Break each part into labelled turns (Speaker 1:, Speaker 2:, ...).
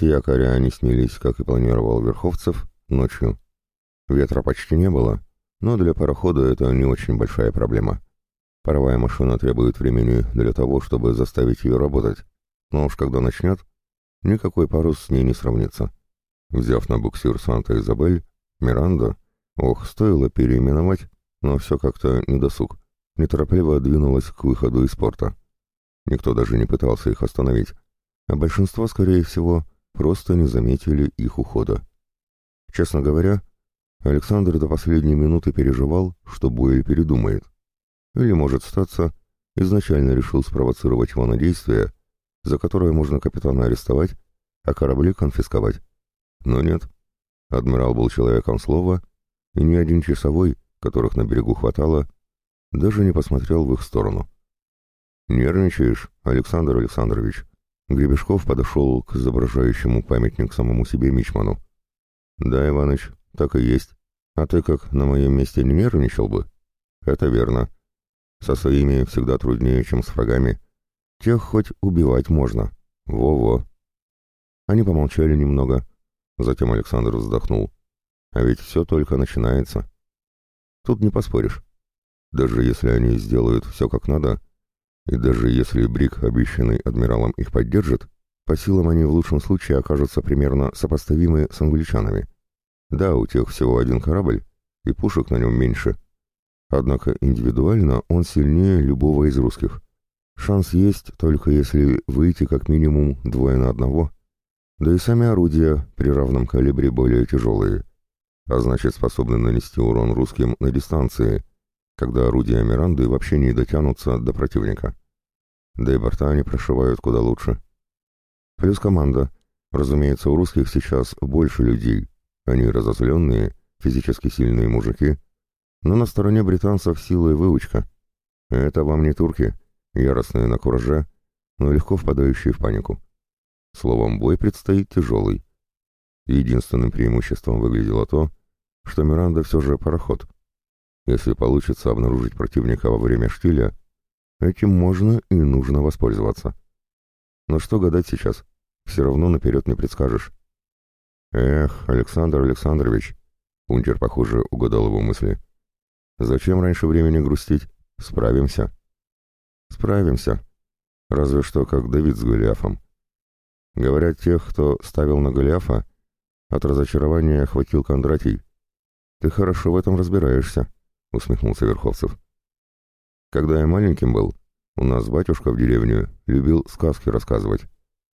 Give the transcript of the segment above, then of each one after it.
Speaker 1: с якоря они снялись, как и планировал Верховцев, ночью. Ветра почти не было, но для парохода это не очень большая проблема. Паровая машина требует времени для того, чтобы заставить ее работать, но уж когда начнет, никакой парус с ней не сравнится. Взяв на буксир Санта-Изабель, Миранда, ох, стоило переименовать, но все как-то недосуг, неторопливо двинулась к выходу из порта. Никто даже не пытался их остановить, а большинство, скорее всего, просто не заметили их ухода. Честно говоря, Александр до последней минуты переживал, что Буэль передумает. Или, может статься, изначально решил спровоцировать его на действие, за которое можно капитана арестовать, а корабли конфисковать. Но нет. Адмирал был человеком слова, и ни один часовой, которых на берегу хватало, даже не посмотрел в их сторону. «Нервничаешь, Александр Александрович?» Гребешков подошел к изображающему памятник самому себе Мичману. «Да, Иваныч, так и есть. А ты как, на моем месте не нервничал бы?» «Это верно. Со своими всегда труднее, чем с врагами. Тех хоть убивать можно. Во-во». Они помолчали немного. Затем Александр вздохнул. «А ведь все только начинается. Тут не поспоришь. Даже если они сделают все как надо, и даже если Брик, обещанный адмиралом, их поддержит, по силам они в лучшем случае окажутся примерно сопоставимы с англичанами. Да, у тех всего один корабль, и пушек на нем меньше. Однако индивидуально он сильнее любого из русских. Шанс есть, только если выйти как минимум двое на одного. Да и сами орудия при равном калибре более тяжелые, а значит способны нанести урон русским на дистанции, когда орудия Миранды вообще не дотянутся до противника. Да и борта они прошивают куда лучше. Плюс команда. Разумеется, у русских сейчас больше людей. Они разозленные, физически сильные мужики. Но на стороне британцев сила и выучка. Это вам не турки, яростные на кураже, но легко впадающие в панику. Словом, бой предстоит тяжелый. Единственным преимуществом выглядело то, что Миранда все же пароход — если получится обнаружить противника во время штиля, этим можно и нужно воспользоваться. Но что гадать сейчас? Все равно наперед не предскажешь. Эх, Александр Александрович, Унтер, похоже, угадал его мысли. Зачем раньше времени грустить? Справимся. Справимся. Разве что как Давид с Голиафом. Говорят, тех, кто ставил на Голиафа, от разочарования охватил Кондратий. Ты хорошо в этом разбираешься. — усмехнулся Верховцев. «Когда я маленьким был, у нас батюшка в деревне любил сказки рассказывать.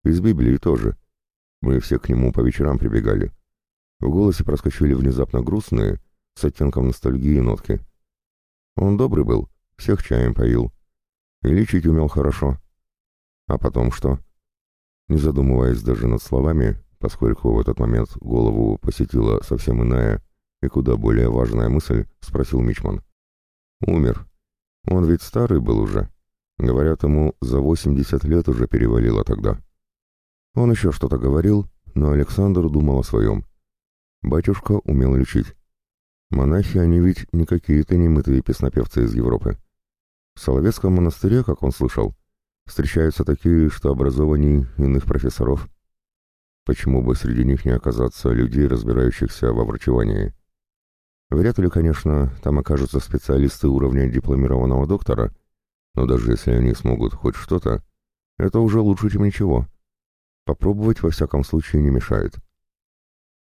Speaker 1: Из Библии тоже. Мы все к нему по вечерам прибегали. В голосе проскочили внезапно грустные, с оттенком ностальгии нотки. Он добрый был, всех чаем поил. И лечить умел хорошо. А потом что?» Не задумываясь даже над словами, поскольку в этот момент голову посетила совсем иная, и куда более важная мысль, спросил Мичман. Умер. Он ведь старый был уже. Говорят, ему за 80 лет уже перевалило тогда. Он еще что-то говорил, но Александр думал о своем. Батюшка умел лечить. Монахи, они ведь не какие-то немытые песнопевцы из Европы. В Соловецком монастыре, как он слышал, встречаются такие, что образованнее иных профессоров. Почему бы среди них не оказаться людей, разбирающихся во врачевании? Вряд ли, конечно, там окажутся специалисты уровня дипломированного доктора, но даже если они смогут хоть что-то, это уже лучше, чем ничего. Попробовать во всяком случае не мешает.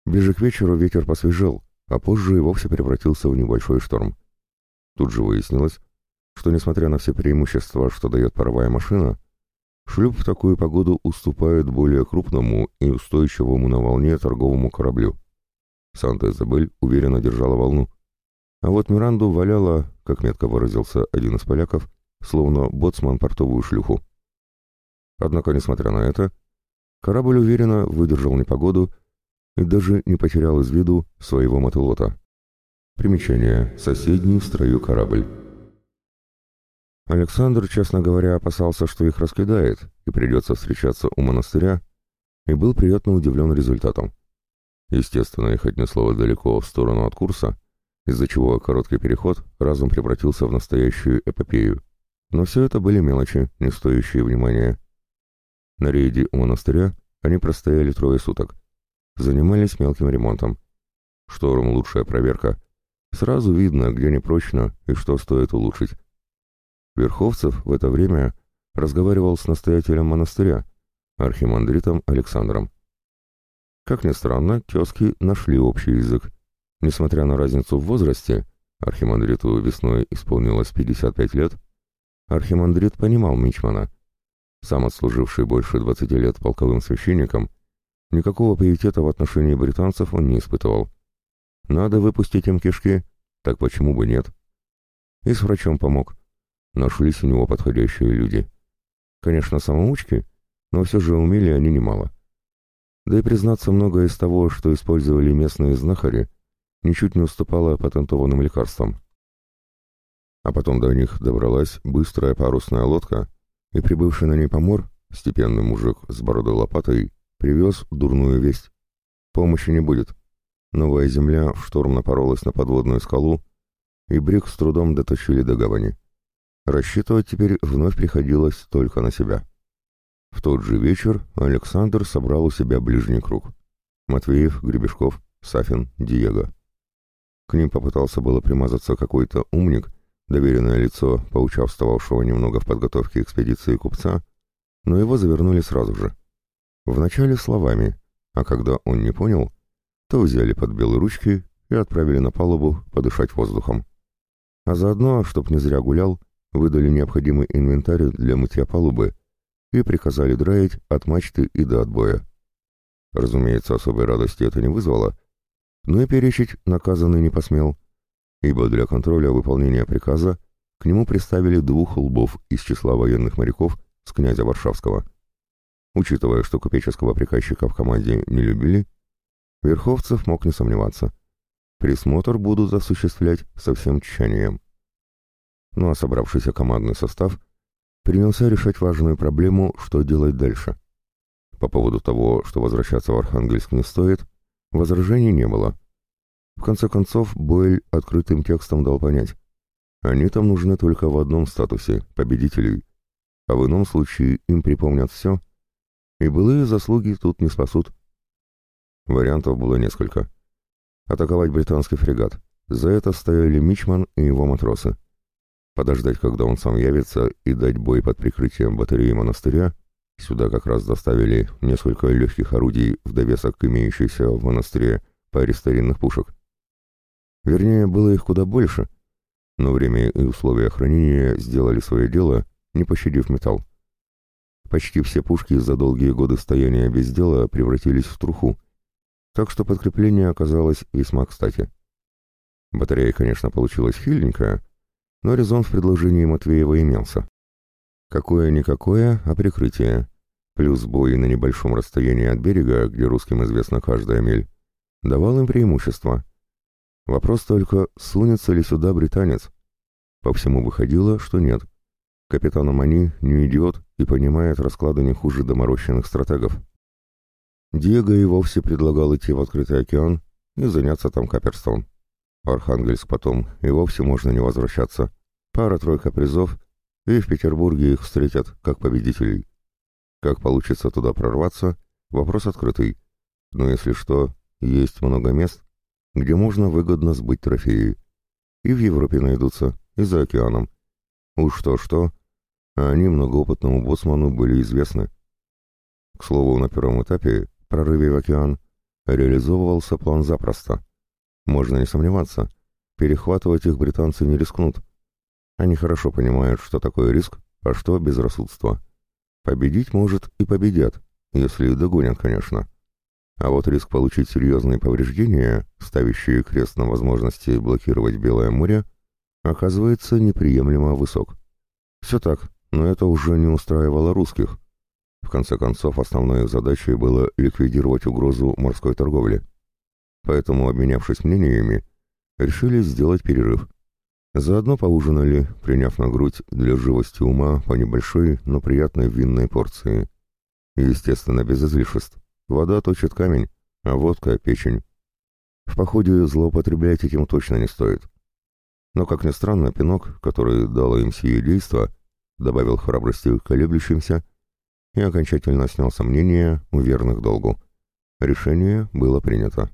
Speaker 1: Ближе к вечеру ветер посвежел, а позже и вовсе превратился в небольшой шторм. Тут же выяснилось, что несмотря на все преимущества, что дает паровая машина, шлюп в такую погоду уступает более крупному и устойчивому на волне торговому кораблю. Санта-Изабель уверенно держала волну. А вот Миранду валяла, как метко выразился один из поляков, словно боцман портовую шлюху. Однако, несмотря на это, корабль уверенно выдержал непогоду и даже не потерял из виду своего мотылота. Примечание. Соседний в строю корабль. Александр, честно говоря, опасался, что их раскидает и придется встречаться у монастыря, и был приятно удивлен результатом. Естественно, их отнесло далеко в сторону от курса, из-за чего короткий переход разом превратился в настоящую эпопею. Но все это были мелочи, не стоящие внимания. На рейде у монастыря они простояли трое суток. Занимались мелким ремонтом. Шторм — лучшая проверка. Сразу видно, где непрочно и что стоит улучшить. Верховцев в это время разговаривал с настоятелем монастыря, архимандритом Александром. Как ни странно, тезки нашли общий язык. Несмотря на разницу в возрасте, архимандриту весной исполнилось 55 лет, архимандрит понимал Мичмана. Сам отслуживший больше 20 лет полковым священником, никакого пиетета в отношении британцев он не испытывал. Надо выпустить им кишки, так почему бы нет? И с врачом помог. Нашлись у него подходящие люди. Конечно, самоучки, но все же умели они немало. Да и признаться, многое из того, что использовали местные знахари, ничуть не уступало патентованным лекарствам. А потом до них добралась быстрая парусная лодка, и прибывший на ней помор, степенный мужик с бородой лопатой, привез дурную весть. Помощи не будет. Новая земля в шторм напоролась на подводную скалу, и брик с трудом дотащили до гавани. Рассчитывать теперь вновь приходилось только на себя. В тот же вечер Александр собрал у себя ближний круг. Матвеев, Гребешков, Сафин, Диего. К ним попытался было примазаться какой-то умник, доверенное лицо, поучаствовавшего немного в подготовке экспедиции купца, но его завернули сразу же. Вначале словами, а когда он не понял, то взяли под белые ручки и отправили на палубу подышать воздухом. А заодно, чтоб не зря гулял, выдали необходимый инвентарь для мытья палубы и приказали драить от мачты и до отбоя. Разумеется, особой радости это не вызвало, но и перечить наказанный не посмел, ибо для контроля выполнения приказа к нему приставили двух лбов из числа военных моряков с князя Варшавского. Учитывая, что купеческого приказчика в команде не любили, Верховцев мог не сомневаться. Присмотр будут осуществлять со всем тщанием. Ну а собравшийся командный состав принялся решать важную проблему, что делать дальше. По поводу того, что возвращаться в Архангельск не стоит, возражений не было. В конце концов, Бойль открытым текстом дал понять. Они там нужны только в одном статусе – победителей, а в ином случае им припомнят все, и былые заслуги тут не спасут. Вариантов было несколько. Атаковать британский фрегат. За это стояли Мичман и его матросы подождать, когда он сам явится, и дать бой под прикрытием батареи монастыря, сюда как раз доставили несколько легких орудий в довесок к имеющейся в монастыре паре старинных пушек. Вернее, было их куда больше, но время и условия хранения сделали свое дело, не пощадив металл. Почти все пушки за долгие годы стояния без дела превратились в труху, так что подкрепление оказалось весьма кстати. Батарея, конечно, получилась хиленькая, но резон в предложении Матвеева имелся. Какое-никакое, а прикрытие. Плюс бой на небольшом расстоянии от берега, где русским известна каждая мель, давал им преимущество. Вопрос только, сунется ли сюда британец. По всему выходило, что нет. Капитан Амани не идиот и понимает расклады не хуже доморощенных стратегов. Диего и вовсе предлагал идти в открытый океан и заняться там каперством. Архангельск потом и вовсе можно не возвращаться. Пара-тройка призов, и в Петербурге их встретят как победителей. Как получится туда прорваться, вопрос открытый. Но если что, есть много мест, где можно выгодно сбыть трофеи. И в Европе найдутся, и за океаном. Уж что-что, а они многоопытному боссману были известны. К слову, на первом этапе, прорыве в океан, реализовывался план запросто. Можно не сомневаться, перехватывать их британцы не рискнут. Они хорошо понимают, что такое риск, а что безрассудство. Победить, может, и победят, если догонят, конечно. А вот риск получить серьезные повреждения, ставящие крест на возможности блокировать Белое море, оказывается неприемлемо высок. Все так, но это уже не устраивало русских. В конце концов, основной их задачей было ликвидировать угрозу морской торговли. Поэтому, обменявшись мнениями, решили сделать перерыв. Заодно поужинали, приняв на грудь для живости ума по небольшой, но приятной винной порции. Естественно, без излишеств. Вода точит камень, а водка — печень. В походе злоупотреблять этим точно не стоит. Но, как ни странно, пинок, который дало им сие действо, добавил храбрости колеблющимся и окончательно снял сомнения у верных долгу. Решение было принято.